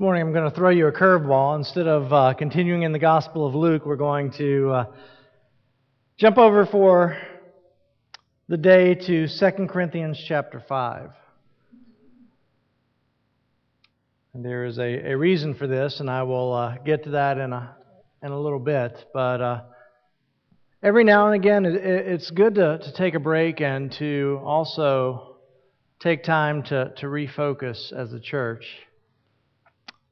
Morning I'm going to throw you a curveball. Instead of uh, continuing in the Gospel of Luke, we're going to uh, jump over for the day to 2 Corinthians chapter 5. And there is a, a reason for this, and I will uh, get to that in a, in a little bit. But uh, every now and again, it, it's good to, to take a break and to also take time to, to refocus as a church.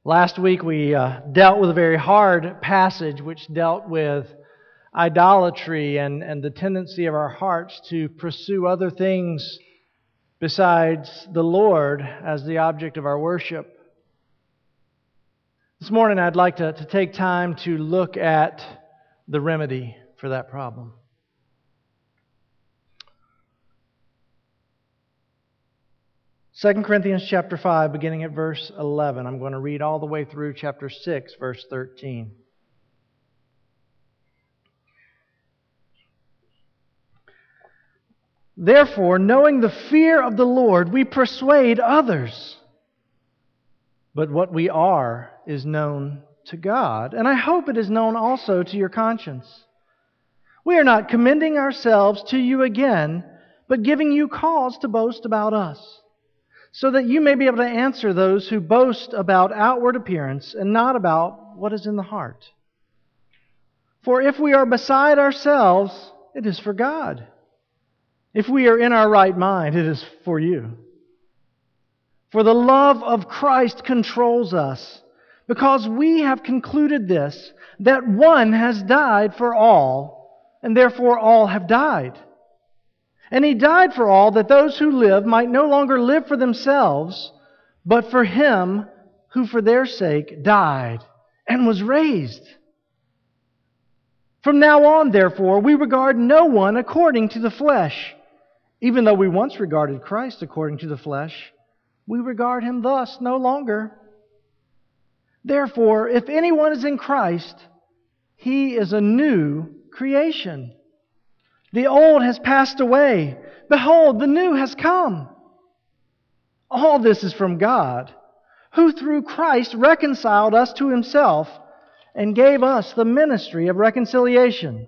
Last week we uh, dealt with a very hard passage which dealt with idolatry and, and the tendency of our hearts to pursue other things besides the Lord as the object of our worship. This morning I'd like to, to take time to look at the remedy for that problem. 2 Corinthians chapter 5, beginning at verse 11. I'm going to read all the way through chapter 6, verse 13. Therefore, knowing the fear of the Lord, we persuade others. But what we are is known to God, and I hope it is known also to your conscience. We are not commending ourselves to you again, but giving you cause to boast about us so that you may be able to answer those who boast about outward appearance and not about what is in the heart. For if we are beside ourselves, it is for God. If we are in our right mind, it is for you. For the love of Christ controls us, because we have concluded this, that one has died for all, and therefore all have died. And he died for all, that those who live might no longer live for themselves, but for him who for their sake died and was raised. From now on, therefore, we regard no one according to the flesh. Even though we once regarded Christ according to the flesh, we regard him thus no longer. Therefore, if anyone is in Christ, he is a new creation. The old has passed away. Behold, the new has come. All this is from God, who through Christ reconciled us to himself and gave us the ministry of reconciliation.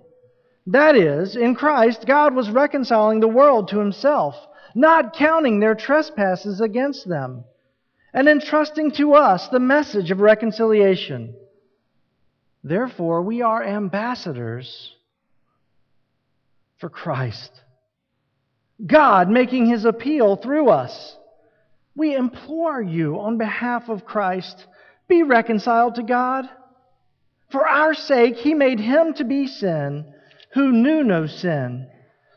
That is, in Christ, God was reconciling the world to himself, not counting their trespasses against them, and entrusting to us the message of reconciliation. Therefore, we are ambassadors for Christ. God making his appeal through us. We implore you on behalf of Christ, be reconciled to God. For our sake, he made him to be sin who knew no sin,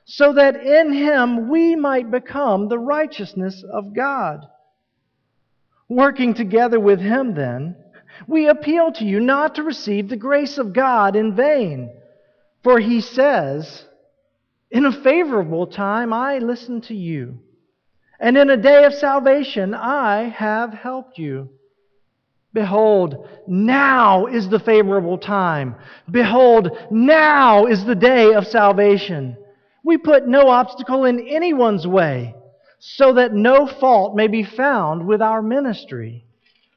so that in him we might become the righteousness of God. Working together with him, then, we appeal to you not to receive the grace of God in vain. For he says, in a favorable time, I listened to you. And in a day of salvation, I have helped you. Behold, now is the favorable time. Behold, now is the day of salvation. We put no obstacle in anyone's way, so that no fault may be found with our ministry.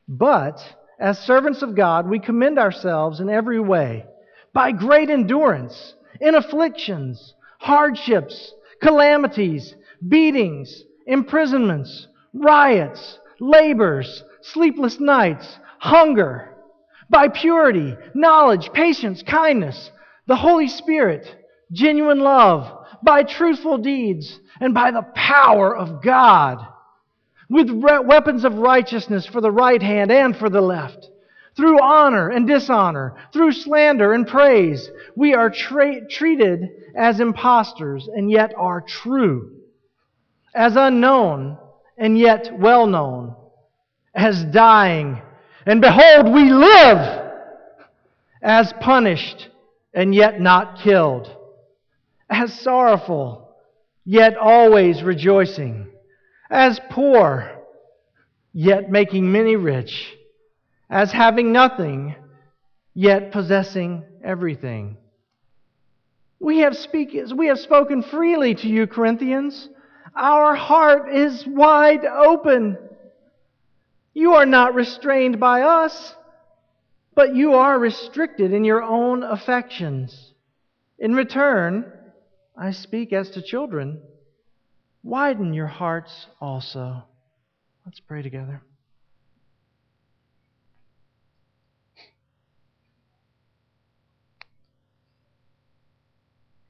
But, as servants of God, we commend ourselves in every way, by great endurance, in afflictions, hardships, calamities, beatings, imprisonments, riots, labors, sleepless nights, hunger, by purity, knowledge, patience, kindness, the Holy Spirit, genuine love, by truthful deeds, and by the power of God, with re- weapons of righteousness for the right hand and for the left through honor and dishonor, through slander and praise. We are tra- treated as impostors and yet are true, as unknown and yet well known, as dying and behold, we live, as punished and yet not killed, as sorrowful yet always rejoicing, as poor yet making many rich as having nothing, yet possessing everything. We have, speak, we have spoken freely to you, Corinthians. Our heart is wide open. You are not restrained by us, but you are restricted in your own affections. In return, I speak as to children. Widen your hearts also. Let's pray together.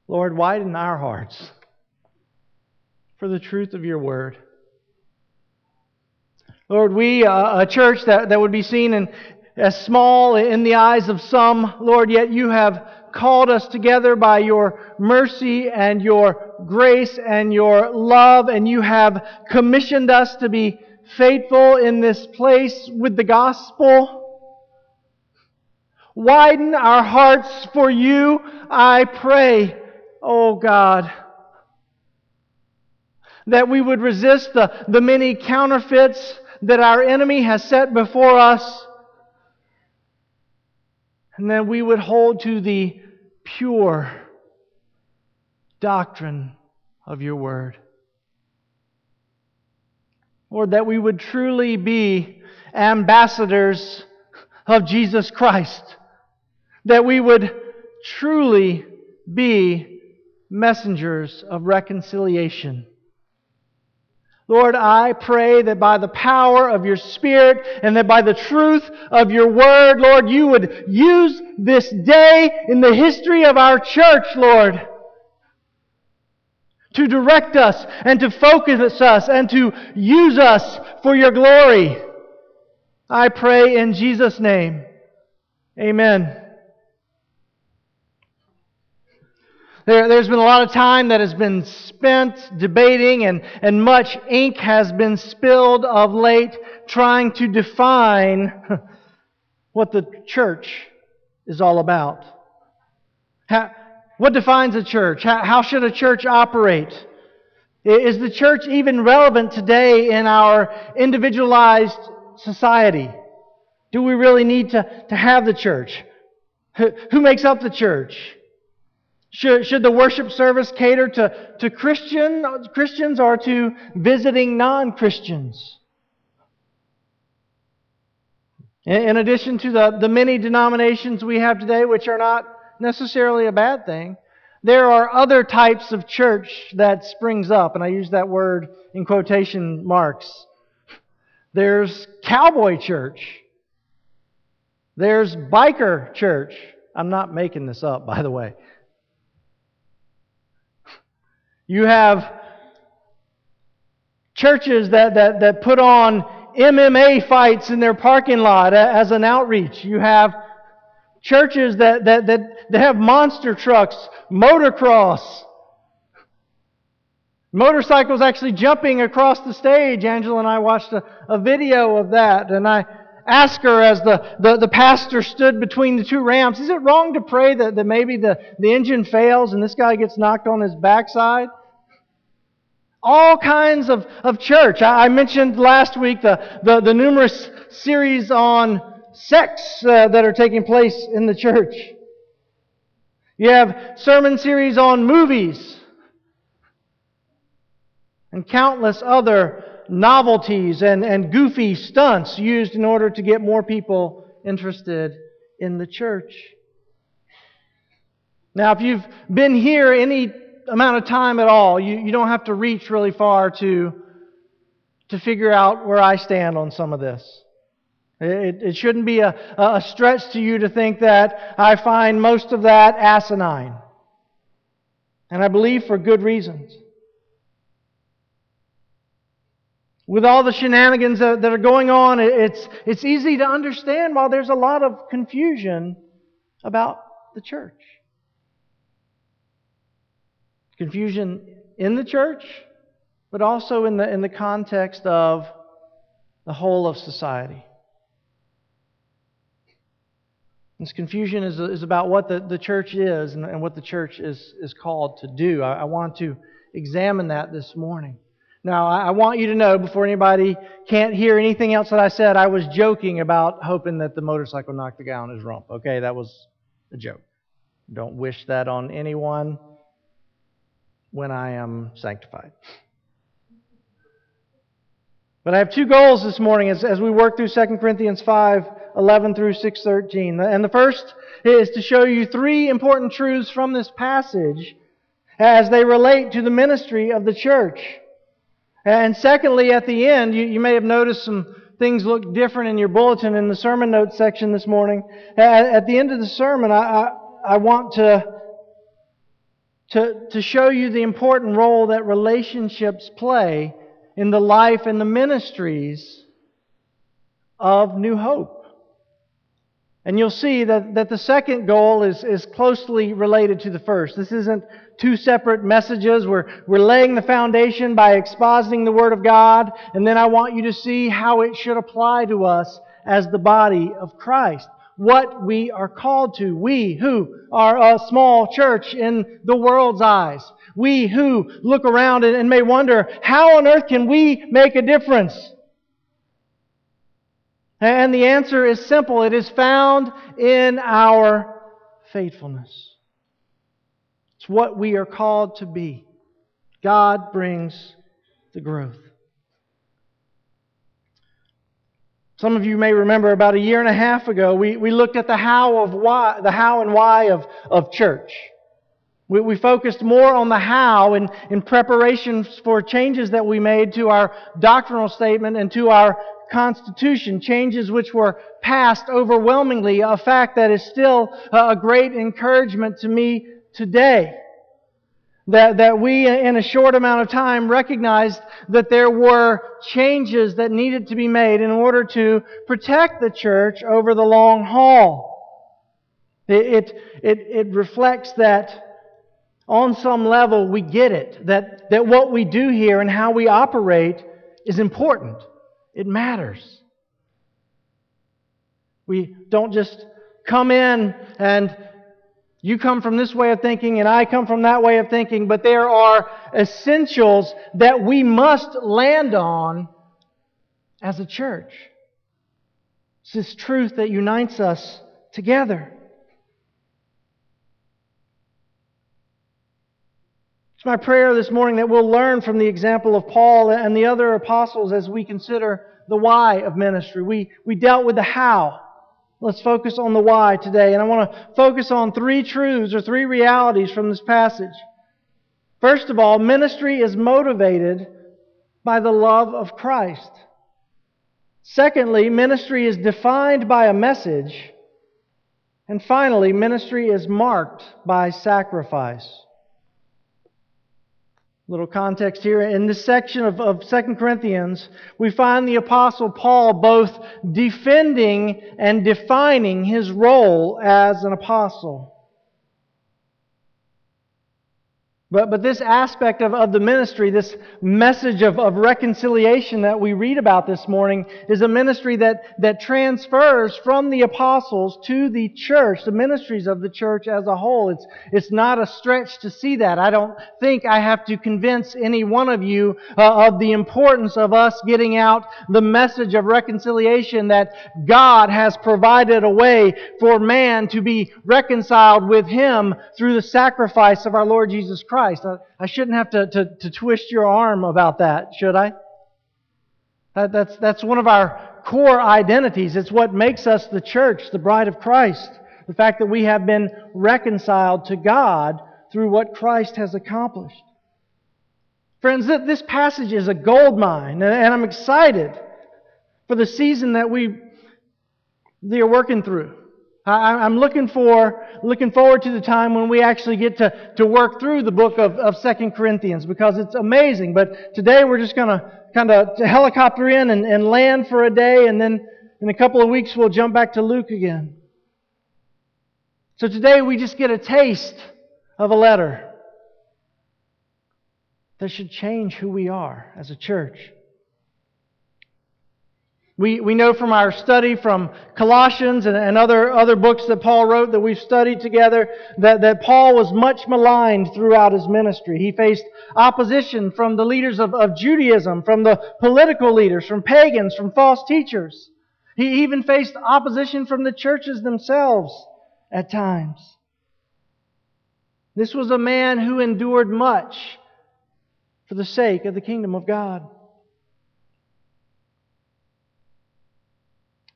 Lord, widen our hearts for the truth of your word. Lord, we, uh, a church that, that would be seen in, as small in the eyes of some, Lord, yet you have called us together by your mercy and your grace and your love, and you have commissioned us to be faithful in this place with the gospel. Widen our hearts for you, I pray, oh God that we would resist the, the many counterfeits that our enemy has set before us, and that we would hold to the pure doctrine of your word. Lord, that we would truly be ambassadors of Jesus Christ. That we would truly be messengers of reconciliation. Lord, I pray that by the power of your Spirit and that by the truth of your Word, Lord, you would use this day in the history of our church, Lord, to direct us and to focus us and to use us for your glory. I pray in Jesus' name. Amen. There, has been a lot of time that has been spent debating, and, and much ink has been spilled of late trying to define what the church is all about. How, what defines a church? How, how should a church operate? Is the church even relevant today in our individualized society? Do we really need to, to have the church? Who makes up the church? Should, should the worship service cater to, to Christian, Christians or to visiting non Christians? In, in addition to the, the many denominations we have today, which are not necessarily a bad thing, there are other types of church that springs up, and I use that word in quotation marks. There's cowboy church. There's biker church. I'm not making this up, by the way. You have churches that, that, that put on MMA fights in their parking lot as an outreach. You have churches that, that, that, that have monster trucks, motocross, motorcycles actually jumping across the stage. Angela and I watched a, a video of that, and I asked her as the, the, the, pastor stood between the two ramps, is it wrong to pray that, that maybe the, the engine fails and this guy gets knocked on his backside? All kinds of, of church. I, I mentioned last week the, the, the numerous series on sex uh, that are taking place in the church. You have sermon series on movies and countless other novelties and, and goofy stunts used in order to get more people interested in the church. Now, if you've been here any amount of time at all. You, you don't have to reach really far to, to figure out where I stand on some of this. It, it shouldn't be a, a stretch to you to think that I find most of that asinine. And I believe for good reasons. With all the shenanigans that, that are going on, it's, it's easy to understand why there's a lot of confusion about the church. Confusion in the church, but also in the, in the context of the whole of society. This confusion is, is about what the, the church is and, and what the church is, is called to do. I, I want to examine that this morning. Now, I, I want you to know before anybody can't hear anything else that I said, I was joking about hoping that the motorcycle knocked the guy on his rump. Okay, that was a joke. Don't wish that on anyone when I am sanctified. But I have two goals this morning as, as we work through 2 Corinthians 5 11 through 613. And the first is to show you three important truths from this passage as they relate to the ministry of the church. And secondly, at the end, you, you may have noticed some things look different in your bulletin in the sermon notes section this morning. At, at the end of the sermon, I, I, I want to, to, to show you the important role that relationships play in the life and the ministries of New Hope. And you'll see that, that the second goal is, is closely related to the first. This isn't two separate messages. We're, we're laying the foundation by expositing the Word of God, and then I want you to see how it should apply to us as the body of Christ. What we are called to. We who are a small church in the world's eyes. We who look around and, may wonder, how on earth can we make a difference? And the answer is simple it is found in our faithfulness. It's what we are called to be. God brings the growth. Some of you may remember about a year and a half ago, we, we looked at the how of why, the how and why of, of church. We, we focused more on the how in, in preparation for changes that we made to our doctrinal statement and to our Constitution, changes which were passed overwhelmingly, a fact that is still a great encouragement to me today. That, that we, uh, in a short amount of time, recognized that there were changes that needed to be made in order to protect the church over the long haul. It, it, it, reflects that on some level we get it, that, that what we do here and how we operate is important. It matters. We don't just come in and you come from this way of thinking and I come from that way of thinking, but there are essentials that we must land on as a church. It's this truth that unites us together. It's my prayer this morning that we'll learn from the example of Paul and the other apostles as we consider the why of ministry. We, we dealt with the how. Let's focus on the why today. And I want to focus on three truths or three realities from this passage. First of all, ministry is motivated by the love of Christ. Secondly, ministry is defined by a message. And finally, ministry is marked by sacrifice little context here. In this section of, of 2 Corinthians, we find the Apostle Paul both defending and defining his role as an apostle. But, but this aspect of, of the ministry, this message of, of reconciliation that we read about this morning, is a ministry that, that transfers from the apostles to the church, the ministries of the church as a whole. It's, it's not a stretch to see that. I don't think I have to convince any one of you uh, of the importance of us getting out the message of reconciliation that God has provided a way for man to be reconciled with Him through the sacrifice of our Lord Jesus Christ. Christ. I, I shouldn't have to, to, to twist your arm about that, should I? That, that's, that's one of our core identities. It's what makes us the church, the bride of Christ. The fact that we have been reconciled to God through what Christ has accomplished. Friends, this passage is a gold mine, and I'm excited for the season that we, we are working through. I'm looking for, looking forward to the time when we actually get to, to work through the book of, of 2 Corinthians because it's amazing. But today we're just going to kind of helicopter in and, and land for a day, and then in a couple of weeks we'll jump back to Luke again. So today we just get a taste of a letter that should change who we are as a church. We, we know from our study from Colossians and, and other, other books that Paul wrote that we've studied together that, that Paul was much maligned throughout his ministry. He faced opposition from the leaders of, of Judaism, from the political leaders, from pagans, from false teachers. He even faced opposition from the churches themselves at times. This was a man who endured much for the sake of the kingdom of God.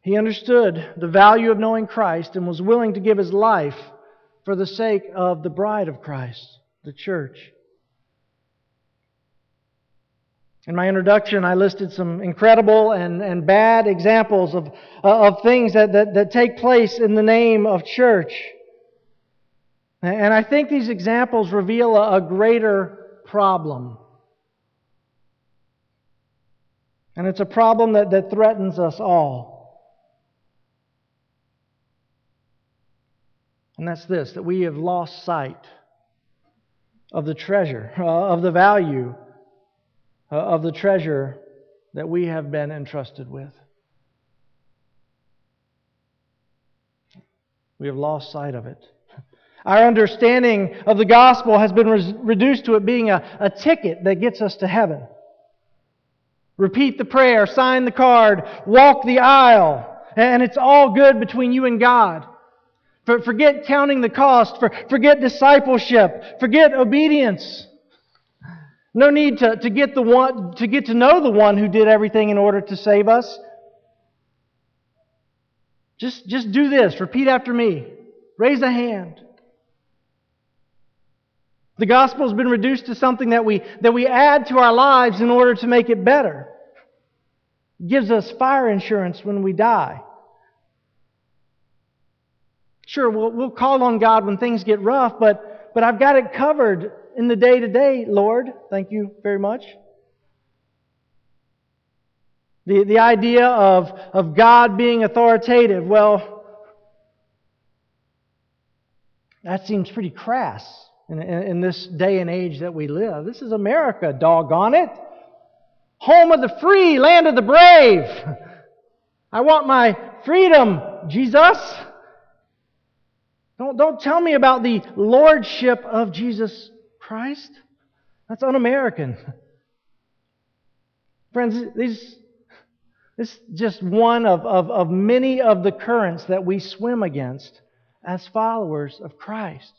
He understood the value of knowing Christ and was willing to give his life for the sake of the bride of Christ, the church. In my introduction, I listed some incredible and, and bad examples of, uh, of things that, that, that take place in the name of church. And I think these examples reveal a, a greater problem. And it's a problem that, that threatens us all. And that's this that we have lost sight of the treasure, uh, of the value uh, of the treasure that we have been entrusted with. We have lost sight of it. Our understanding of the gospel has been res- reduced to it being a, a ticket that gets us to heaven. Repeat the prayer, sign the card, walk the aisle, and it's all good between you and God. Forget counting the cost. For, Forget discipleship. Forget obedience. No need to, to, get the one, to get to know the one who did everything in order to save us. Just, just do this. Repeat after me. Raise a hand. The gospel has been reduced to something that we, that we add to our lives in order to make it better. It gives us fire insurance when we die. Sure, we'll, we'll call on God when things get rough, but, but I've got it covered in the day to day, Lord. Thank you very much. The, the idea of, of God being authoritative, well, that seems pretty crass in, in, in this day and age that we live. This is America, doggone it. Home of the free, land of the brave. I want my freedom, Jesus. Don't, don't tell me about the lordship of Jesus Christ. That's un American. Friends, these, this is just one of, of, of many of the currents that we swim against as followers of Christ.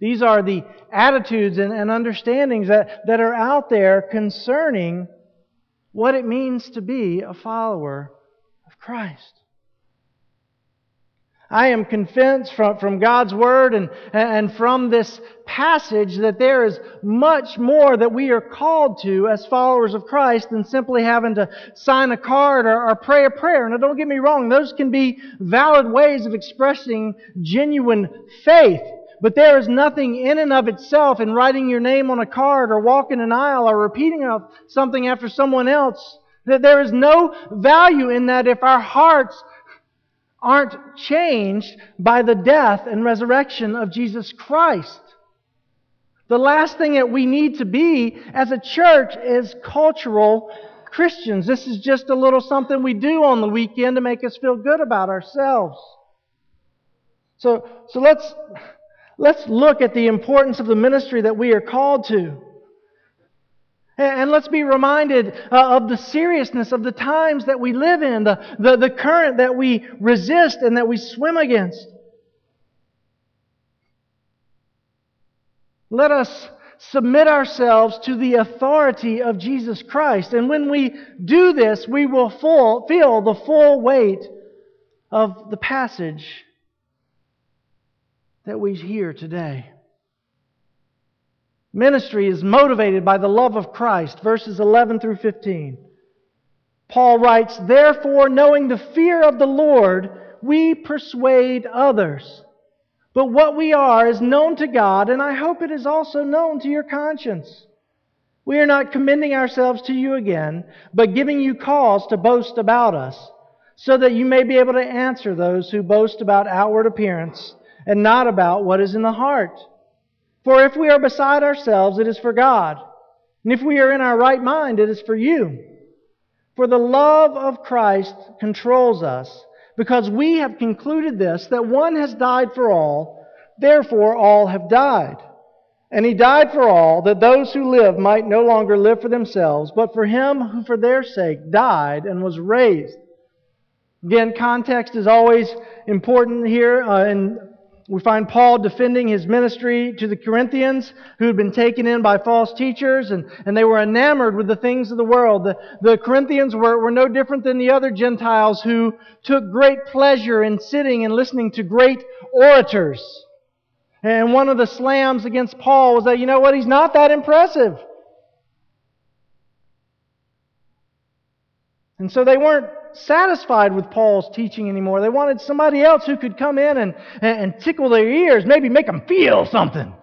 These are the attitudes and, and understandings that, that are out there concerning what it means to be a follower of Christ. I am convinced from, from God's Word and, and from this passage that there is much more that we are called to as followers of Christ than simply having to sign a card or, or pray a prayer. Now, don't get me wrong, those can be valid ways of expressing genuine faith. But there is nothing in and of itself in writing your name on a card or walking an aisle or repeating something after someone else. That there is no value in that if our hearts aren't changed by the death and resurrection of Jesus Christ. The last thing that we need to be as a church is cultural Christians. This is just a little something we do on the weekend to make us feel good about ourselves. So, so let's, let's look at the importance of the ministry that we are called to. And let's be reminded uh, of the seriousness of the times that we live in, the, the, the current that we resist and that we swim against. Let us submit ourselves to the authority of Jesus Christ. And when we do this, we will full, feel the full weight of the passage that we hear today. Ministry is motivated by the love of Christ, verses 11 through 15. Paul writes, Therefore, knowing the fear of the Lord, we persuade others. But what we are is known to God, and I hope it is also known to your conscience. We are not commending ourselves to you again, but giving you cause to boast about us, so that you may be able to answer those who boast about outward appearance and not about what is in the heart. For if we are beside ourselves, it is for God. And if we are in our right mind, it is for you. For the love of Christ controls us, because we have concluded this, that one has died for all, therefore all have died. And he died for all, that those who live might no longer live for themselves, but for him who for their sake died and was raised. Again, context is always important here uh, in We find Paul defending his ministry to the Corinthians who had been taken in by false teachers and, and they were enamored with the things of the world. The, the Corinthians were, were no different than the other Gentiles who took great pleasure in sitting and listening to great orators. And one of the slams against Paul was that, you know what, he's not that impressive. And so they weren't satisfied with Paul's teaching anymore. They wanted somebody else who could come in and, and, tickle their ears, maybe make them feel something.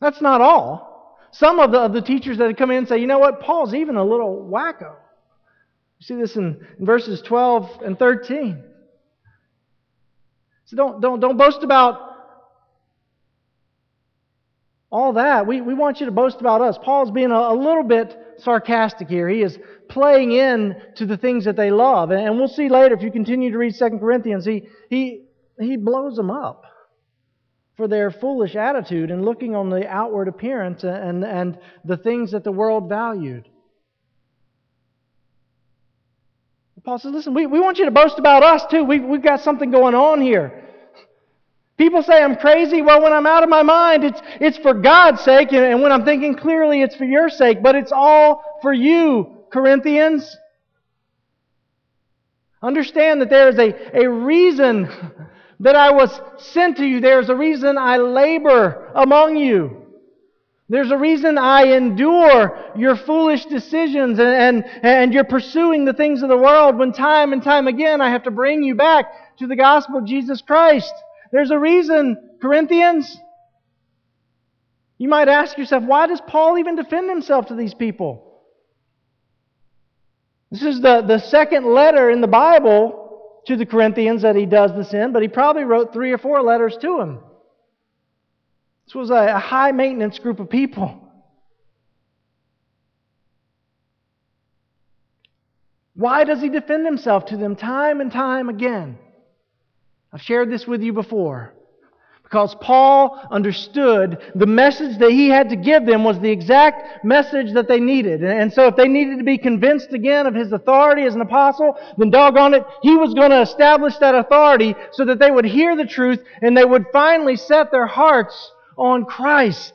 That's not all. Some of the, of the teachers that had come in and say, you know what, Paul's even a little wacko. You see this in, in verses 12 and 13. So don't, don't, don't boast about all that. We, we want you to boast about us. Paul's being a, a little bit sarcastic here. He is playing in to the things that they love. And, we'll see later, if you continue to read 2 Corinthians, he, he, he blows them up for their foolish attitude and looking on the outward appearance and, and the things that the world valued. Paul says, listen, we, we want you to boast about us too. We, we've got something going on here. People say I'm crazy. Well, when I'm out of my mind, it's, it's for God's sake. And when I'm thinking clearly, it's for your sake. But it's all for you, Corinthians. Understand that there is a, a reason that I was sent to you. There's a reason I labor among you. There's a reason I endure your foolish decisions and, and, and you're pursuing the things of the world when time and time again I have to bring you back to the gospel of Jesus Christ. There's a reason, Corinthians. You might ask yourself, why does Paul even defend himself to these people? This is the, the second letter in the Bible to the Corinthians that he does this in, but he probably wrote three or four letters to them. This was a, a high maintenance group of people. Why does he defend himself to them time and time again? I've shared this with you before. Because Paul understood the message that he had to give them was the exact message that they needed. And so if they needed to be convinced again of his authority as an apostle, then doggone it, he was going to establish that authority so that they would hear the truth and they would finally set their hearts on Christ.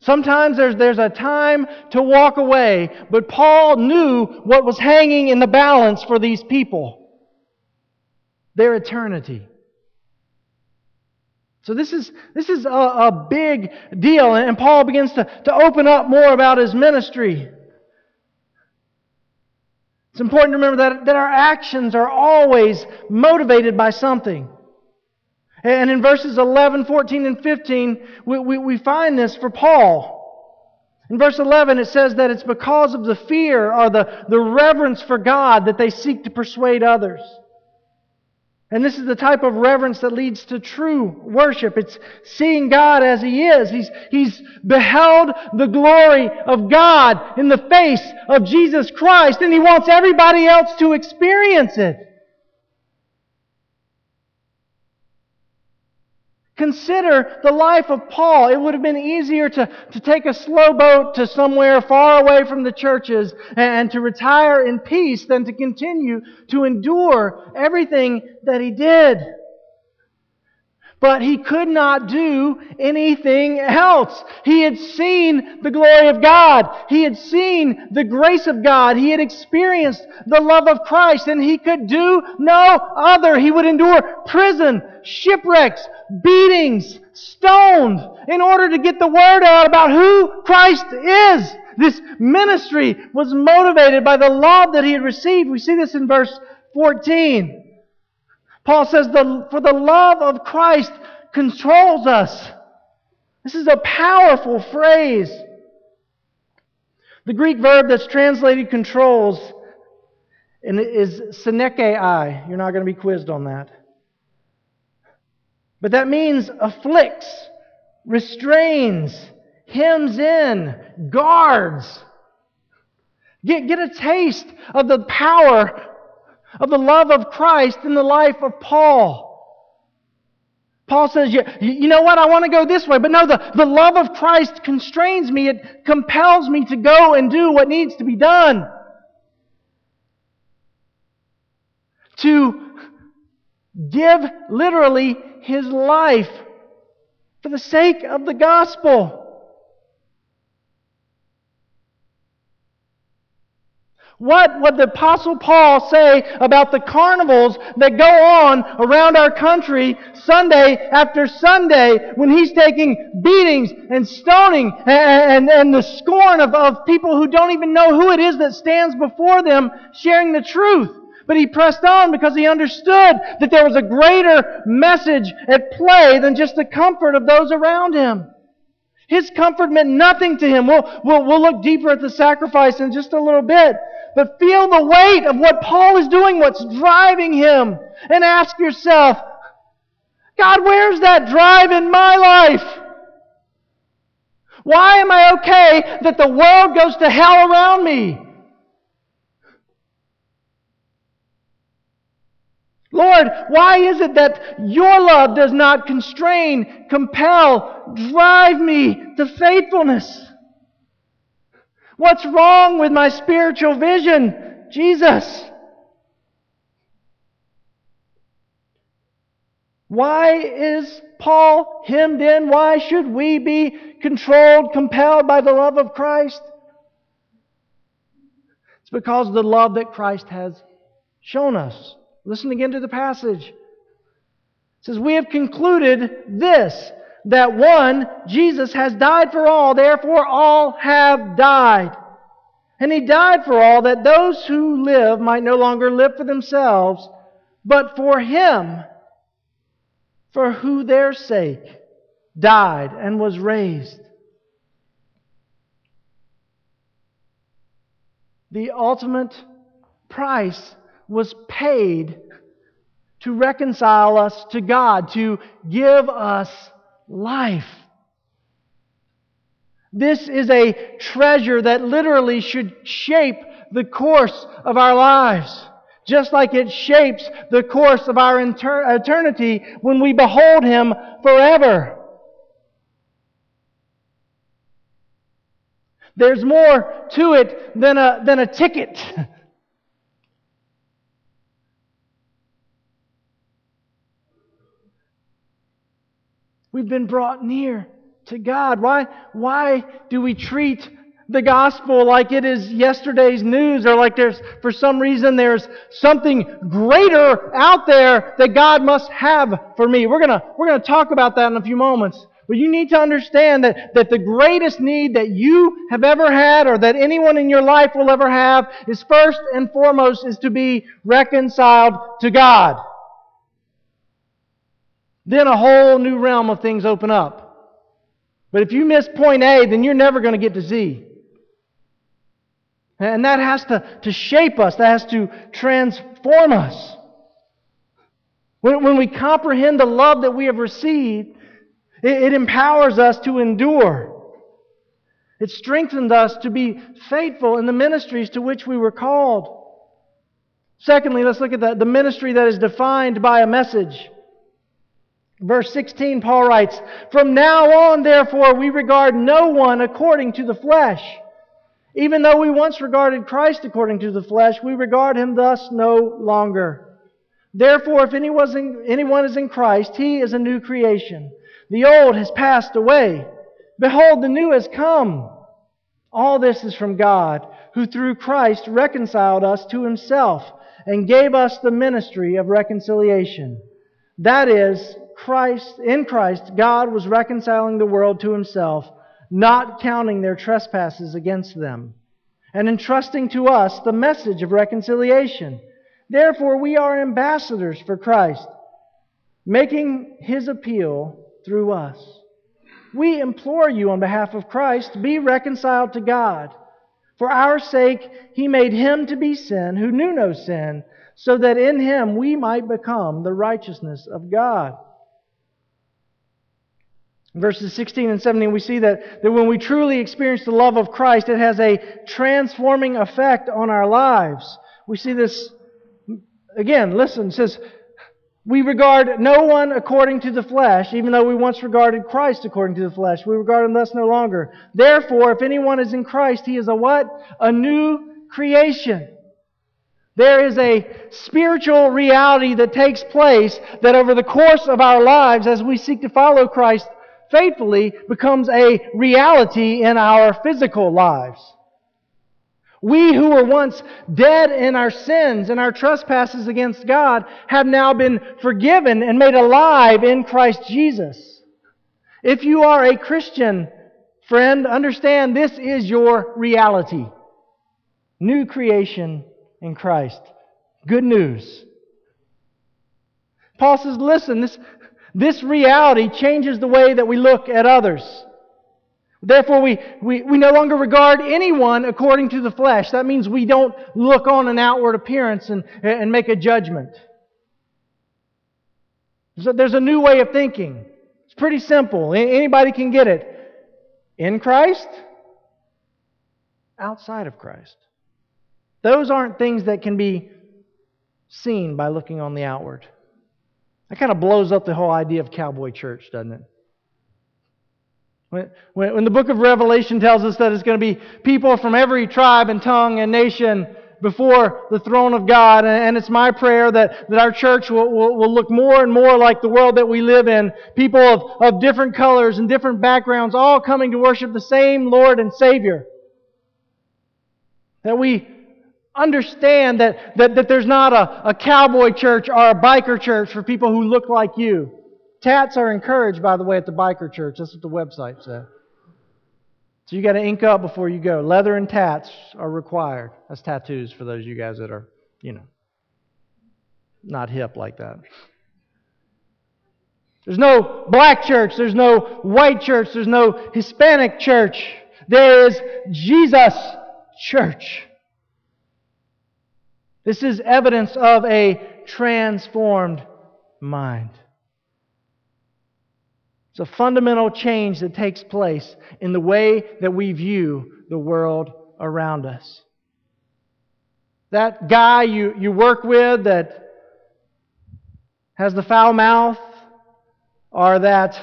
Sometimes there's, there's a time to walk away, but Paul knew what was hanging in the balance for these people their eternity. So this is, this is a, a big deal, and Paul begins to, to open up more about his ministry. It's important to remember that, that our actions are always motivated by something. And in verses 11, 14, and 15, we, we, we, find this for Paul. In verse 11, it says that it's because of the fear or the, the reverence for God that they seek to persuade others. And this is the type of reverence that leads to true worship. It's seeing God as He is. He's, he's beheld the glory of God in the face of Jesus Christ, and He wants everybody else to experience it. Consider the life of Paul. It would have been easier to, to take a slow boat to somewhere far away from the churches and to retire in peace than to continue to endure everything that he did. But he could not do anything else. He had seen the glory of God. He had seen the grace of God. He had experienced the love of Christ and he could do no other. He would endure prison, shipwrecks, beatings, stoned in order to get the word out about who Christ is. This ministry was motivated by the love that he had received. We see this in verse 14. Paul says, For the love of Christ controls us. This is a powerful phrase. The Greek verb that's translated controls is synechei. You're not going to be quizzed on that. But that means afflicts, restrains, hems in, guards. Get, get a taste of the power of the love of Christ in the life of Paul. Paul says, you, you know what, I want to go this way. But no, the, the love of Christ constrains me. It compels me to go and do what needs to be done. to give literally his life for the sake of the gospel. What would the Apostle Paul say about the carnivals that go on around our country Sunday after Sunday when he's taking beatings and stoning and, and, and the scorn of, of people who don't even know who it is that stands before them sharing the truth? But he pressed on because he understood that there was a greater message at play than just the comfort of those around him. His comfort meant nothing to him. We'll, we'll, we'll look deeper at the sacrifice in just a little bit. But feel the weight of what Paul is doing, what's driving him. And ask yourself, God, where's that drive in my life? Why am I okay that the world goes to hell around me? Lord, why is it that your love does not constrain, compel, drive me to faithfulness? What's wrong with my spiritual vision? Jesus. Why is Paul hemmed in? Why should we be controlled, compelled by the love of Christ? It's because of the love that Christ has shown us. Listen again to the passage. It says, We have concluded this that one, Jesus has died for all, therefore all have died. And he died for all, that those who live might no longer live for themselves, but for him, for who their sake died and was raised. The ultimate price was paid to reconcile us to God, to give us life. This is a treasure that literally should shape the course of our lives, just like it shapes the course of our eternity when we behold Him forever. There's more to it than a, than a ticket. We've been brought near to God. Why, why do we treat the gospel like it is yesterday's news or like there's, for some reason, there's something greater out there that God must have for me? We're gonna, we're gonna talk about that in a few moments. But you need to understand that, that the greatest need that you have ever had or that anyone in your life will ever have is first and foremost is to be reconciled to God then a whole new realm of things open up. But if you miss point A, then you're never going to get to Z. And that has to, to shape us, that has to transform us. When, when we comprehend the love that we have received, it, it empowers us to endure. It strengthens us to be faithful in the ministries to which we were called. Secondly, let's look at the, the ministry that is defined by a message. Verse 16, Paul writes, From now on, therefore, we regard no one according to the flesh. Even though we once regarded Christ according to the flesh, we regard him thus no longer. Therefore, if anyone is in Christ, he is a new creation. The old has passed away. Behold, the new has come. All this is from God, who through Christ reconciled us to himself and gave us the ministry of reconciliation. That is, Christ, in Christ, God was reconciling the world to himself, not counting their trespasses against them, and entrusting to us the message of reconciliation. Therefore, we are ambassadors for Christ, making his appeal through us. We implore you on behalf of Christ, be reconciled to God. For our sake, he made him to be sin who knew no sin, so that in him we might become the righteousness of God verses 16 and 17, we see that, that when we truly experience the love of Christ, it has a transforming effect on our lives. We see this, again, listen, says, we regard no one according to the flesh, even though we once regarded Christ according to the flesh. We regard him thus no longer. Therefore, if anyone is in Christ, he is a what? A new creation. There is a spiritual reality that takes place that over the course of our lives, as we seek to follow Christ faithfully, becomes a reality in our physical lives. We who were once dead in our sins and our trespasses against God have now been forgiven and made alive in Christ Jesus. If you are a Christian, friend, understand this is your reality. New creation in Christ. Good news. Paul says, listen, this, this reality changes the way that we look at others. Therefore, we, we, we no longer regard anyone according to the flesh. That means we don't look on an outward appearance and, and make a judgment. So there's a new way of thinking. It's pretty simple. Anybody can get it. In Christ, outside of Christ. Those aren't things that can be seen by looking on the outward. That kind of blows up the whole idea of cowboy church, doesn't it? When, when, when the book of Revelation tells us that it's going to be people from every tribe and tongue and nation before the throne of God, and it's my prayer that, that our church will, will, will look more and more like the world that we live in. People of, of different colors and different backgrounds, all coming to worship the same Lord and Savior. That we understand that, that, that there's not a, a cowboy church or a biker church for people who look like you. Tats are encouraged, by the way, at the biker church. That's what the website said. So you got to ink up before you go. Leather and tats are required. That's tattoos for those of you guys that are, you know, not hip like that. There's no black church. There's no white church. There's no Hispanic church. There is Jesus church. This is evidence of a transformed mind. It's a fundamental change that takes place in the way that we view the world around us. That guy you, you work with that has the foul mouth, or that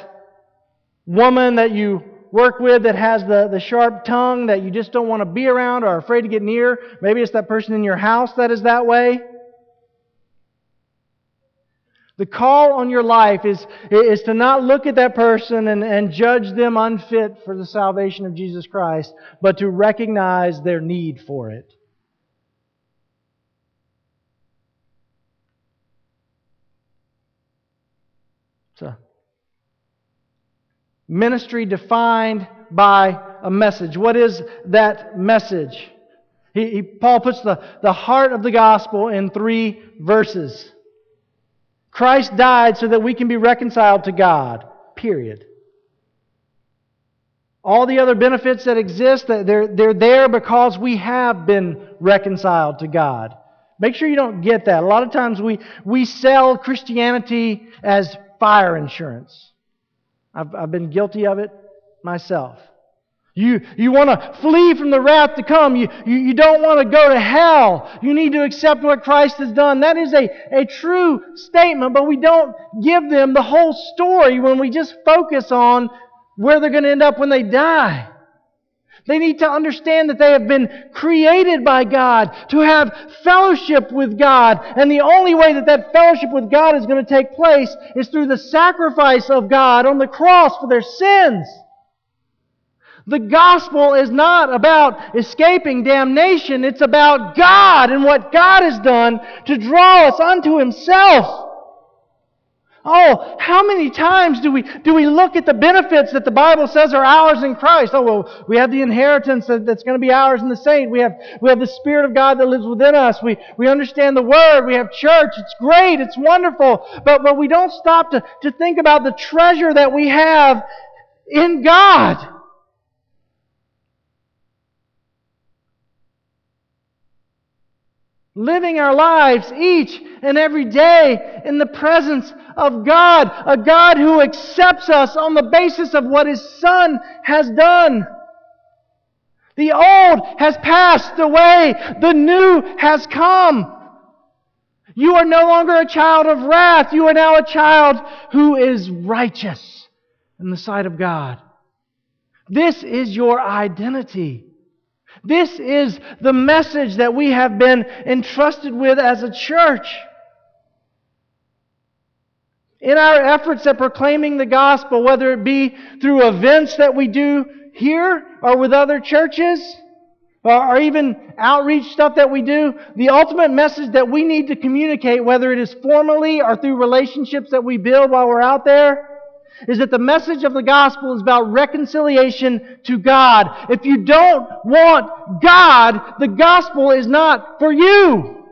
woman that you work with that has the, the sharp tongue that you just don't want to be around or are afraid to get near. Maybe it's that person in your house that is that way. The call on your life is, is to not look at that person and, and judge them unfit for the salvation of Jesus Christ, but to recognize their need for it. So, Ministry defined by a message. What is that message? He, he, Paul puts the, the heart of the gospel in three verses. Christ died so that we can be reconciled to God, period. All the other benefits that exist, they're, they're there because we have been reconciled to God. Make sure you don't get that. A lot of times we, we sell Christianity as fire insurance. I've, I've been guilty of it myself. You, you want to flee from the wrath to come. You, you, you don't want to go to hell. You need to accept what Christ has done. That is a, a true statement, but we don't give them the whole story when we just focus on where they're going to end up when they die. They need to understand that they have been created by God to have fellowship with God. And the only way that that fellowship with God is going to take place is through the sacrifice of God on the cross for their sins. The gospel is not about escaping damnation. It's about God and what God has done to draw us unto Himself. Oh, how many times do we, do we look at the benefits that the Bible says are ours in Christ? Oh, well, we have the inheritance that, that's going to be ours in the saint. We have, we have the Spirit of God that lives within us. We, we understand the Word. We have church. It's great. It's wonderful. But, but we don't stop to, to think about the treasure that we have in God. Living our lives each and every day in the presence of God, a God who accepts us on the basis of what His Son has done. The old has passed away, the new has come. You are no longer a child of wrath, you are now a child who is righteous in the sight of God. This is your identity. This is the message that we have been entrusted with as a church. In our efforts at proclaiming the gospel, whether it be through events that we do here or with other churches, or even outreach stuff that we do, the ultimate message that we need to communicate, whether it is formally or through relationships that we build while we're out there, is that the message of the gospel is about reconciliation to God. If you don't want God, the gospel is not for you.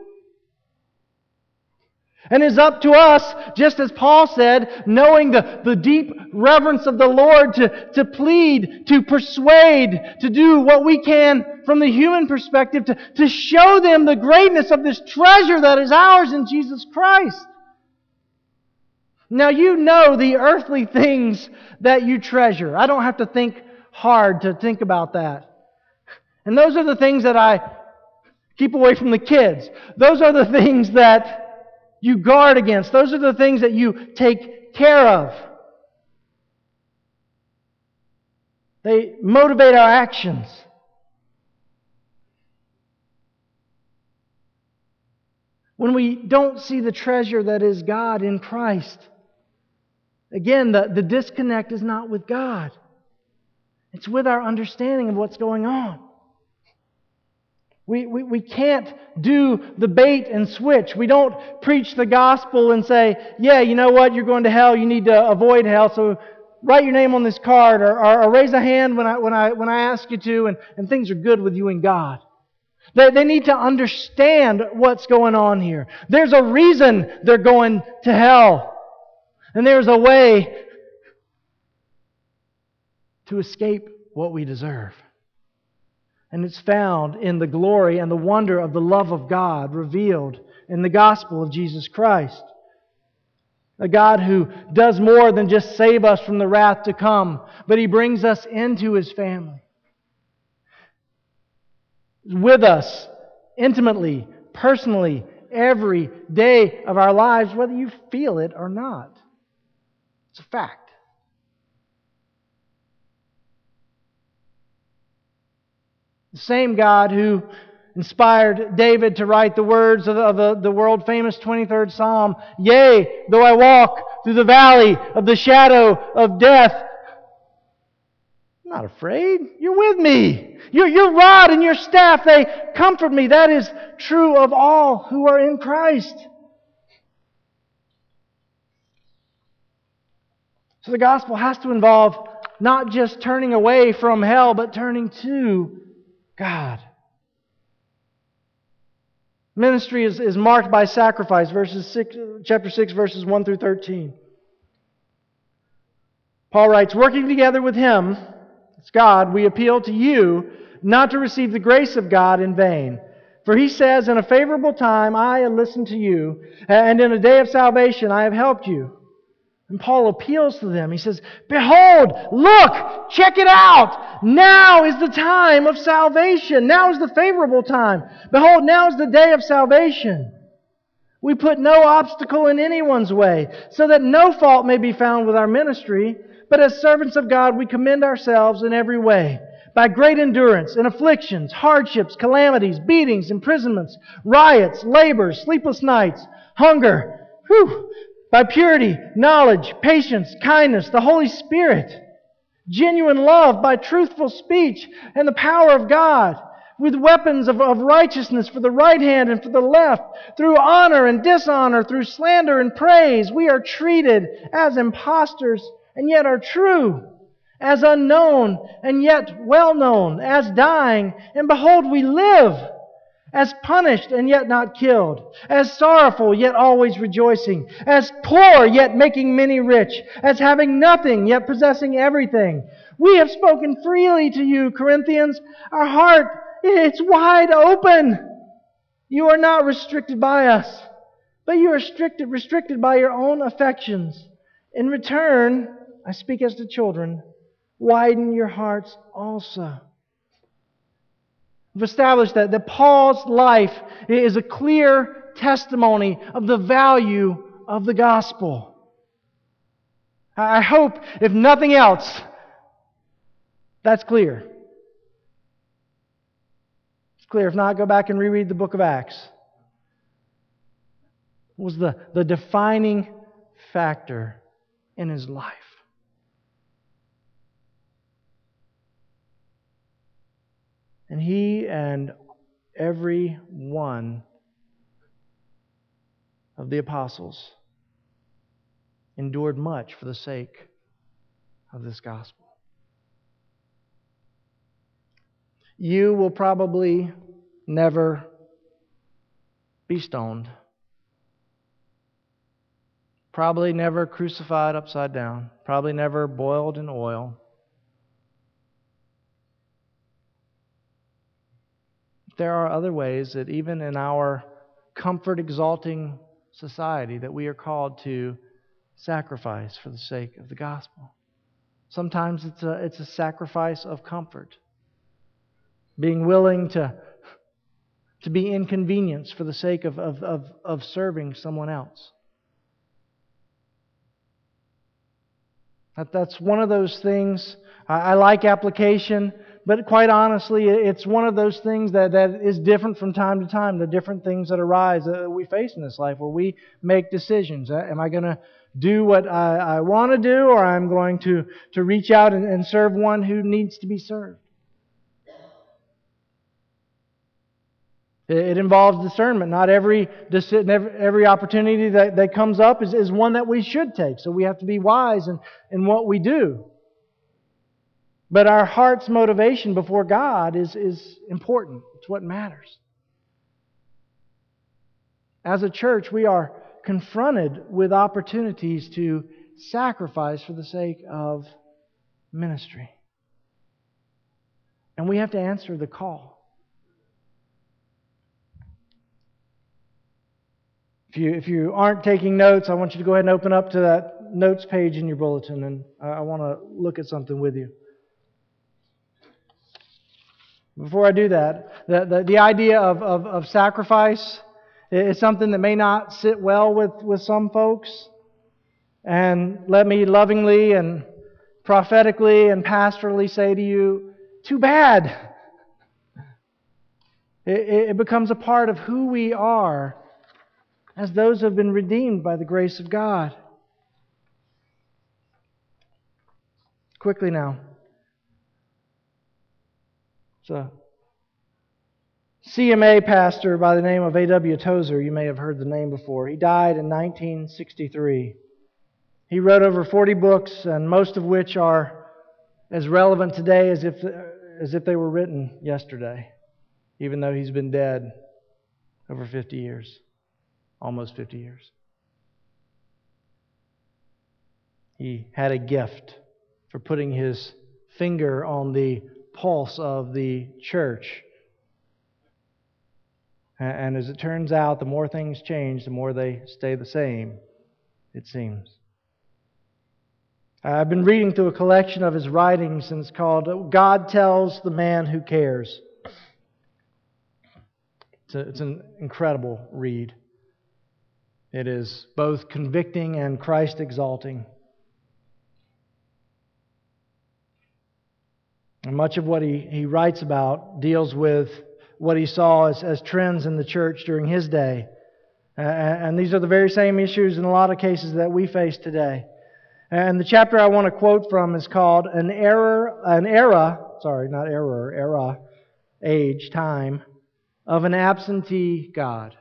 And it's up to us, just as Paul said, knowing the, the deep reverence of the Lord to, to plead, to persuade, to do what we can from the human perspective, to, to show them the greatness of this treasure that is ours in Jesus Christ. Now you know the earthly things that you treasure. I don't have to think hard to think about that. And those are the things that I keep away from the kids. Those are the things that you guard against. Those are the things that you take care of. They motivate our actions. When we don't see the treasure that is God in Christ, Again, the, the disconnect is not with God, it's with our understanding of what's going on. We, we, we can't do the bait and switch. We don't preach the gospel and say, yeah, you know what, you're going to hell, you need to avoid hell, so write your name on this card or, or, or raise a hand when I, when, I, when I ask you to, and, and things are good with you and God. They, they need to understand what's going on here. There's a reason they're going to hell. And there's a way to escape what we deserve. And it's found in the glory and the wonder of the love of God revealed in the gospel of Jesus Christ. A God who does more than just save us from the wrath to come, but He brings us into His family. With us intimately, personally, every day of our lives, whether you feel it or not. It's a fact. The same God who inspired David to write the words of the, the, the world famous 23rd Psalm Yea, though I walk through the valley of the shadow of death, I'm not afraid. You're with me. Your, your rod and your staff, they comfort me. That is true of all who are in Christ. So the gospel has to involve not just turning away from hell, but turning to God. Ministry is, is marked by sacrifice, verses six, chapter 6, verses 1 through 13. Paul writes, Working together with him, it's God, we appeal to you not to receive the grace of God in vain. For he says, In a favorable time I listened to you, and in a day of salvation I have helped you. And Paul appeals to them. He says, Behold, look, check it out. Now is the time of salvation. Now is the favorable time. Behold, now is the day of salvation. We put no obstacle in anyone's way, so that no fault may be found with our ministry. But as servants of God, we commend ourselves in every way by great endurance in afflictions, hardships, calamities, beatings, imprisonments, riots, labors, sleepless nights, hunger, whew, by purity, knowledge, patience, kindness, the Holy Spirit, genuine love, by truthful speech, and the power of God, with weapons of, of righteousness for the right hand and for the left, through honor and dishonor, through slander and praise, we are treated as impostors and yet are true, as unknown and yet well known, as dying, and behold, we live as punished and yet not killed, as sorrowful yet always rejoicing, as poor yet making many rich, as having nothing yet possessing everything. We have spoken freely to you, Corinthians. Our heart, it's wide open. You are not restricted by us, but you are restricted, restricted by your own affections. In return, I speak as to children, widen your hearts also. We've established that, that Paul's life is a clear testimony of the value of the gospel. I hope, if nothing else, that's clear. It's clear. If not, go back and reread the book of Acts. What was the, the defining factor in his life? And he and every one of the apostles endured much for the sake of this gospel. You will probably never be stoned, probably never crucified upside down, probably never boiled in oil. There are other ways that even in our comfort exalting society that we are called to sacrifice for the sake of the gospel. Sometimes it's a, it's a sacrifice of comfort, being willing to, to be inconvenienced for the sake of, of, of, of serving someone else. That, that's one of those things. I, I like application, but quite honestly, it's one of those things that, that is different from time to time, the different things that arise that we face in this life where we make decisions. Uh, am I going to do what I, I want to do, or I'm going to, to reach out and, and serve one who needs to be served. It involves discernment. Not every, decision every opportunity that, that comes up is, is one that we should take. So we have to be wise in, in what we do. But our heart's motivation before God is, is important. It's what matters. As a church, we are confronted with opportunities to sacrifice for the sake of ministry. And we have to answer the call. If you, if you aren't taking notes, I want you to go ahead and open up to that notes page in your bulletin, and I, I want to look at something with you. Before I do that, the, the, the idea of, of, of sacrifice is something that may not sit well with, with some folks. And let me lovingly and prophetically and pastorally say to you, too bad. It, it becomes a part of who we are as those who have been redeemed by the grace of God. Quickly now. So, CMA pastor by the name of A.W. Tozer. You may have heard the name before. He died in 1963. He wrote over 40 books, and most of which are as relevant today as if, as if they were written yesterday, even though he's been dead over 50 years, almost 50 years. He had a gift for putting his finger on the pulse of the church and as it turns out, the more things change, the more they stay the same, it seems. I've been reading through a collection of his writings, and it's called God Tells the Man Who Cares. It's, a, it's an incredible read. It is both convicting and Christ exalting. And much of what he, he writes about deals with what he saw as, as trends in the church during his day. And these are the very same issues in a lot of cases that we face today. And the chapter I want to quote from is called An Error, an Era, sorry, not error, era, age, time, of an absentee God.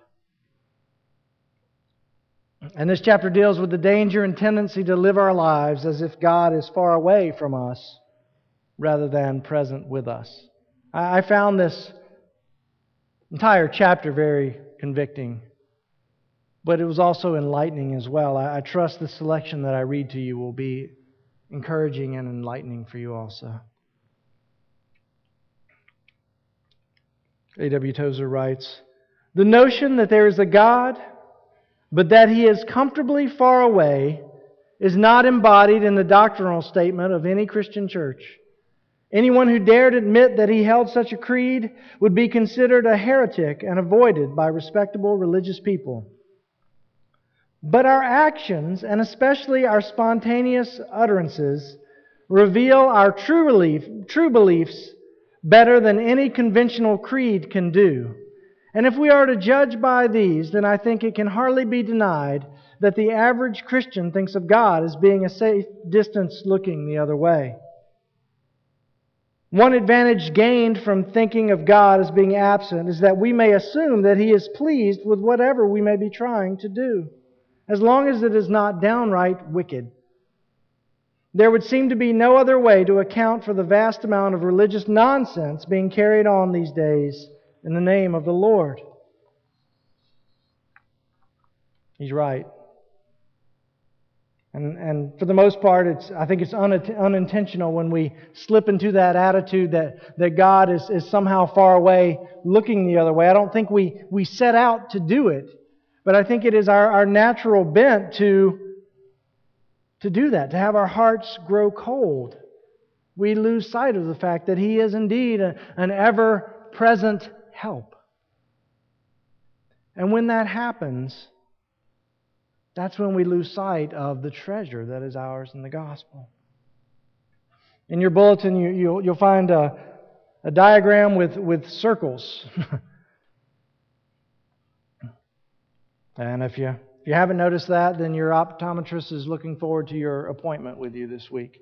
And this chapter deals with the danger and tendency to live our lives as if God is far away from us rather than present with us. I found this entire chapter very convicting, but it was also enlightening as well. I, trust the selection that I read to you will be encouraging and enlightening for you also. A.W. Tozer writes The notion that there is a God, but that he is comfortably far away, is not embodied in the doctrinal statement of any Christian church. Anyone who dared admit that he held such a creed would be considered a heretic and avoided by respectable religious people. But our actions, and especially our spontaneous utterances, reveal our true, belief, true beliefs better than any conventional creed can do. And if we are to judge by these, then I think it can hardly be denied that the average Christian thinks of God as being a safe distance looking the other way. One advantage gained from thinking of God as being absent is that we may assume that He is pleased with whatever we may be trying to do, as long as it is not downright wicked. There would seem to be no other way to account for the vast amount of religious nonsense being carried on these days in the name of the Lord. He's right. And, and for the most part, it's, I think it's un, unintentional when we slip into that attitude that, that God is, is somehow far away looking the other way. I don't think we, we set out to do it, but I think it is our, our natural bent to, to do that, to have our hearts grow cold. We lose sight of the fact that He is indeed a, an ever present help. And when that happens, that's when we lose sight of the treasure that is ours in the gospel. In your bulletin, you, you'll, you'll find a, a diagram with, with circles. and if you, if you haven't noticed that, then your optometrist is looking forward to your appointment with you this week.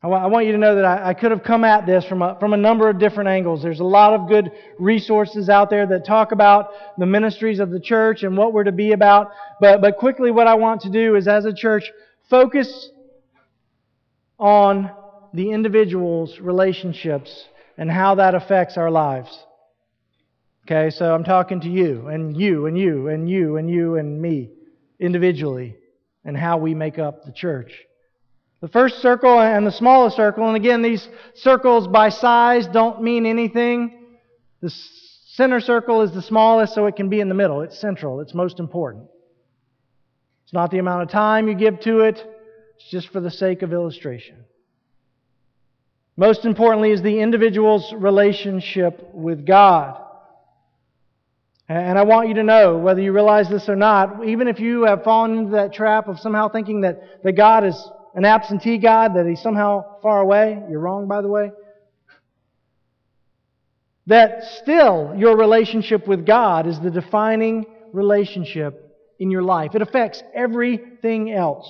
I want you to know that I could have come at this from a, from a number of different angles. There's a lot of good resources out there that talk about the ministries of the church and what we're to be about. But, but quickly, what I want to do is, as a church, focus on the individual's relationships and how that affects our lives. Okay, so I'm talking to you, and you, and you, and you, and you, and me individually, and how we make up the church. The first circle and the smallest circle, and again, these circles by size don't mean anything. The center circle is the smallest, so it can be in the middle. It's central, it's most important. It's not the amount of time you give to it, it's just for the sake of illustration. Most importantly, is the individual's relationship with God. And I want you to know, whether you realize this or not, even if you have fallen into that trap of somehow thinking that, that God is an absentee God, that He's somehow far away. You're wrong, by the way. That still your relationship with God is the defining relationship in your life. It affects everything else.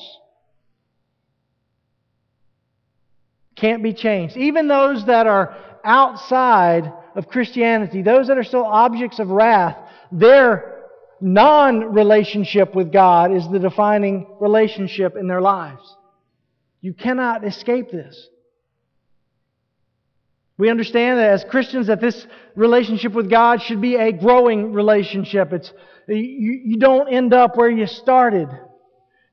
Can't be changed. Even those that are outside of Christianity, those that are still objects of wrath, their non relationship with God is the defining relationship in their lives. You cannot escape this. We understand that as Christians that this relationship with God should be a growing relationship. It's, you, you don't end up where you started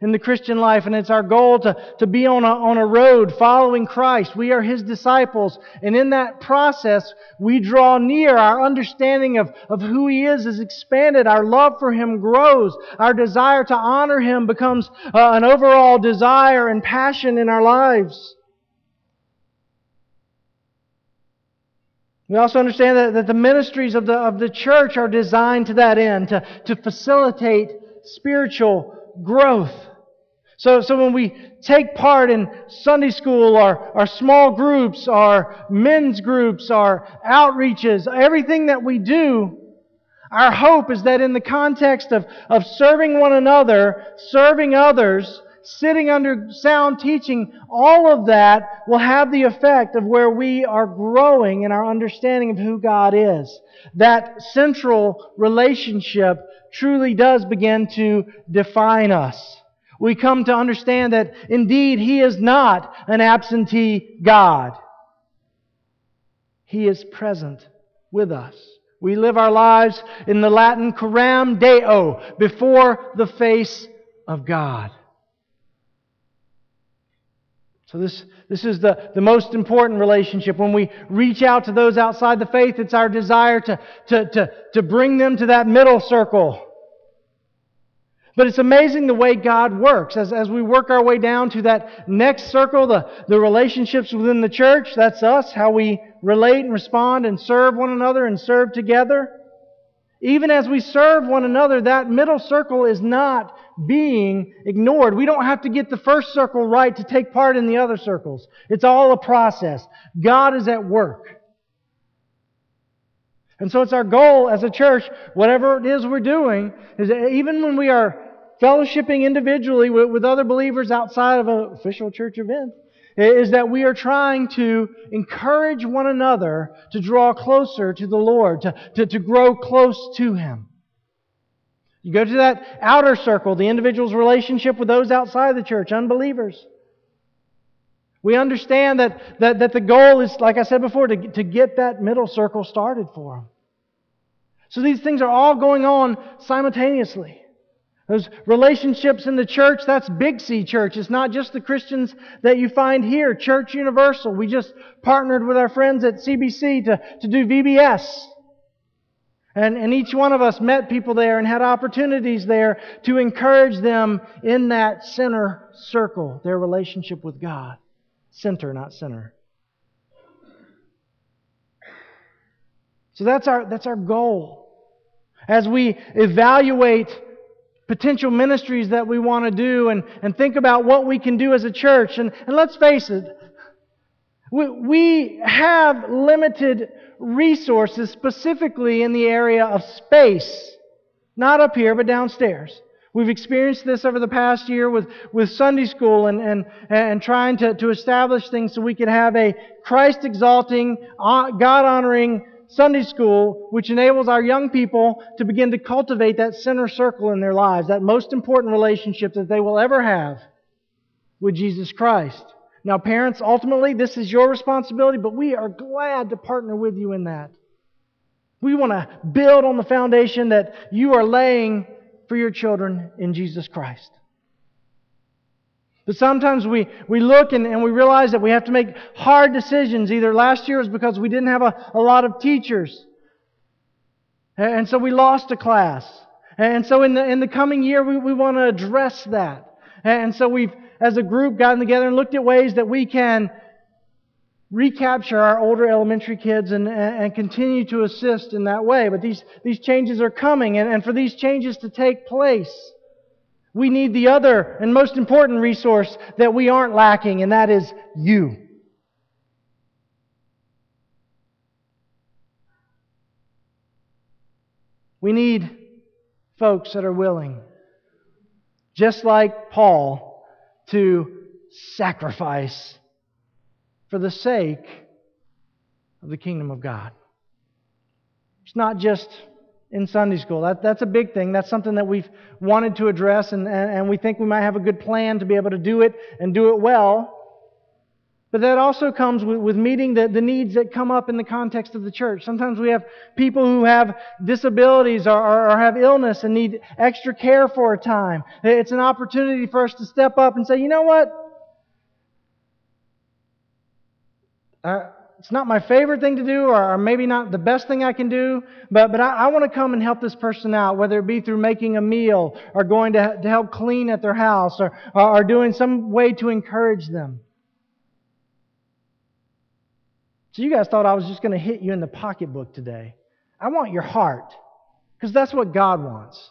in the Christian life, and it's our goal to, to be on a, on a road following Christ. We are His disciples, and in that process, we draw near. Our understanding of, of who He is is expanded. Our love for Him grows. Our desire to honor Him becomes uh, an overall desire and passion in our lives. We also understand that, that the ministries of the, of the church are designed to that end, to, to facilitate spiritual growth. So, so when we take part in Sunday school, our, our small groups, our men's groups, our outreaches, everything that we do, our hope is that in the context of, of serving one another, serving others, sitting under sound teaching, all of that will have the effect of where we are growing in our understanding of who God is. That central relationship truly does begin to define us. We come to understand that indeed He is not an absentee God. He is present with us. We live our lives in the Latin coram deo, before the face of God. So, this, this is the, the most important relationship. When we reach out to those outside the faith, it's our desire to, to, to, to bring them to that middle circle. But it's amazing the way God works. As, as we work our way down to that next circle, the, the relationships within the church, that's us, how we relate and respond and serve one another and serve together. Even as we serve one another, that middle circle is not being ignored. We don't have to get the first circle right to take part in the other circles. It's all a process. God is at work. And so it's our goal as a church, whatever it is we're doing, is that even when we are fellowshipping individually with, with other believers outside of an official church event, is that we are trying to encourage one another to draw closer to the Lord, to, to, to grow close to Him. You go to that outer circle, the individual's relationship with those outside the church, unbelievers. We understand that, that, that the goal is, like I said before, to, to get that middle circle started for them. So these things are all going on simultaneously. Those relationships in the church, that's Big C Church. It's not just the Christians that you find here. Church Universal. We just partnered with our friends at CBC to, to do VBS. And, and each one of us met people there and had opportunities there to encourage them in that center circle, their relationship with God. Center, not center. So that's our, that's our goal. As we evaluate potential ministries that we want to do and, and think about what we can do as a church. And, and let's face it, we, we have limited resources specifically in the area of space. Not up here, but downstairs. We've experienced this over the past year with, with Sunday school and, and, and trying to, to establish things so we can have a Christ exalting, uh, God honoring Sunday school, which enables our young people to begin to cultivate that center circle in their lives, that most important relationship that they will ever have with Jesus Christ. Now, parents, ultimately, this is your responsibility, but we are glad to partner with you in that. We want to build on the foundation that you are laying for your children in Jesus Christ. But sometimes we, we look and, and we realize that we have to make hard decisions. Either last year was because we didn't have a, a lot of teachers. And so we lost a class. And so in the, in the coming year, we, we want to address that. And so we've, as a group, gotten together and looked at ways that we can recapture our older elementary kids and, and continue to assist in that way. But these, these changes are coming. And, and for these changes to take place, we need the other and most important resource that we aren't lacking, and that is you. We need folks that are willing, just like Paul, to sacrifice for the sake of the kingdom of God. It's not just in Sunday school. That, that's a big thing. That's something that we've wanted to address, and, and, and we think we might have a good plan to be able to do it and do it well. But that also comes with, meeting the, the needs that come up in the context of the church. Sometimes we have people who have disabilities or have illness and need extra care for a time. It's an opportunity for us to step up and say, you know what? Uh, it's not my favorite thing to do, or maybe not the best thing I can do, but, but I, I want to come and help this person out, whether it be through making a meal, or going to, to help clean at their house, or, or doing some way to encourage them. So you guys thought I was just going to hit you in the pocketbook today. I want your heart, because that's what God wants.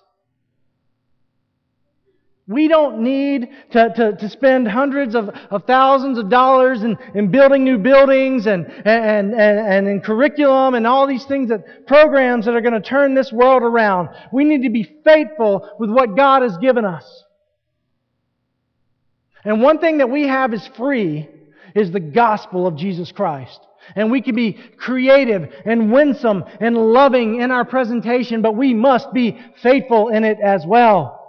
We don't need to, to, to spend hundreds of, of thousands of dollars in, in building new buildings and, and, and, and in curriculum and all these things that programs that are going to turn this world around. We need to be faithful with what God has given us. And one thing that we have is free is the gospel of Jesus Christ. And we can be creative and winsome and loving in our presentation, but we must be faithful in it as well.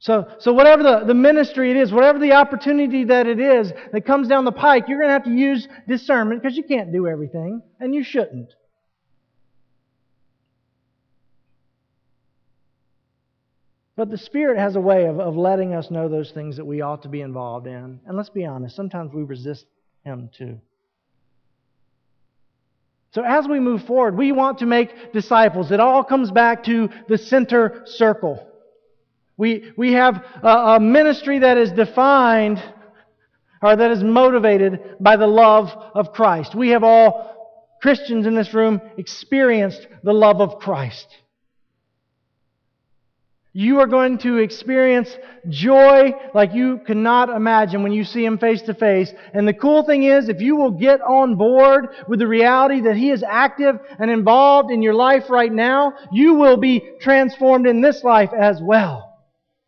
So, so whatever the, the ministry it is, whatever the opportunity that it is that comes down the pike, you're going to have to use discernment because you can't do everything, and you shouldn't. But the Spirit has a way of, of letting us know those things that we ought to be involved in. And let's be honest, sometimes we resist Him too. So as we move forward, we want to make disciples. It all comes back to the center circle. We, we have a, a ministry that is defined or that is motivated by the love of Christ. We have all, Christians in this room, experienced the love of Christ. You are going to experience joy like you cannot imagine when you see Him face to face. And the cool thing is, if you will get on board with the reality that He is active and involved in your life right now, you will be transformed in this life as well.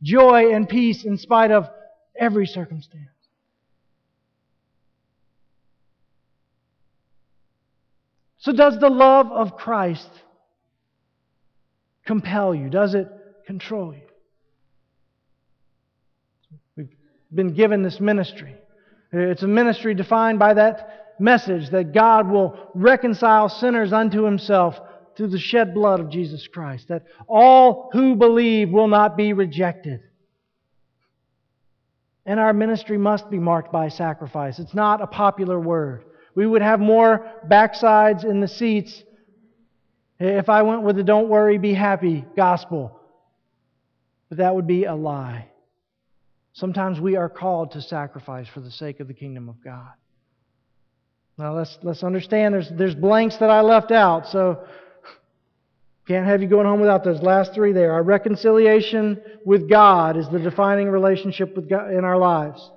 Joy and peace in spite of every circumstance. So, does the love of Christ compel you? Does it control you? We've been given this ministry. It's a ministry defined by that message that God will reconcile sinners unto himself through the shed blood of Jesus Christ, that all who believe will not be rejected. And our ministry must be marked by sacrifice. It's not a popular word. We would have more backsides in the seats if I went with the don't worry, be happy gospel. But that would be a lie. Sometimes we are called to sacrifice for the sake of the kingdom of God. Now let's, let's understand there's, there's blanks that I left out, so can't have you going home without those last three there. Our reconciliation with God is the defining relationship with God in our lives.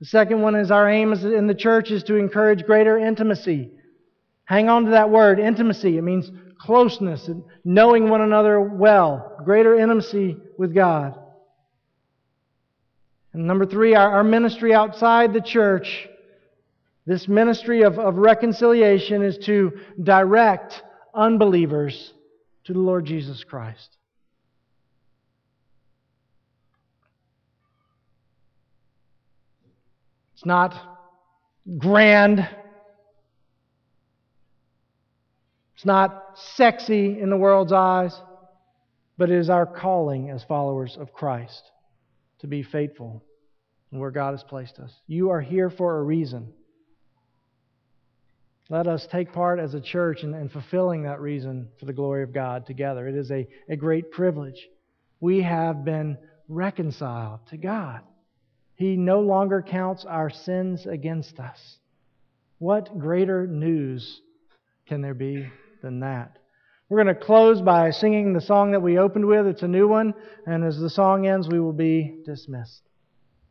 The second one is our aim in the church is to encourage greater intimacy. Hang on to that word, intimacy. It means closeness and knowing one another well, greater intimacy with God. And number three, our, our ministry outside the church. This ministry of, of reconciliation is to direct unbelievers to the Lord Jesus Christ. It's not grand. It's not sexy in the world's eyes, but it is our calling as followers of Christ to be faithful where God has placed us. You are here for a reason. Let us take part as a church in, in fulfilling that reason for the glory of God together. It is a, a great privilege. We have been reconciled to God. He no longer counts our sins against us. What greater news can there be than that? We're going to close by singing the song that we opened with. It's a new one, and as the song ends, we will be dismissed.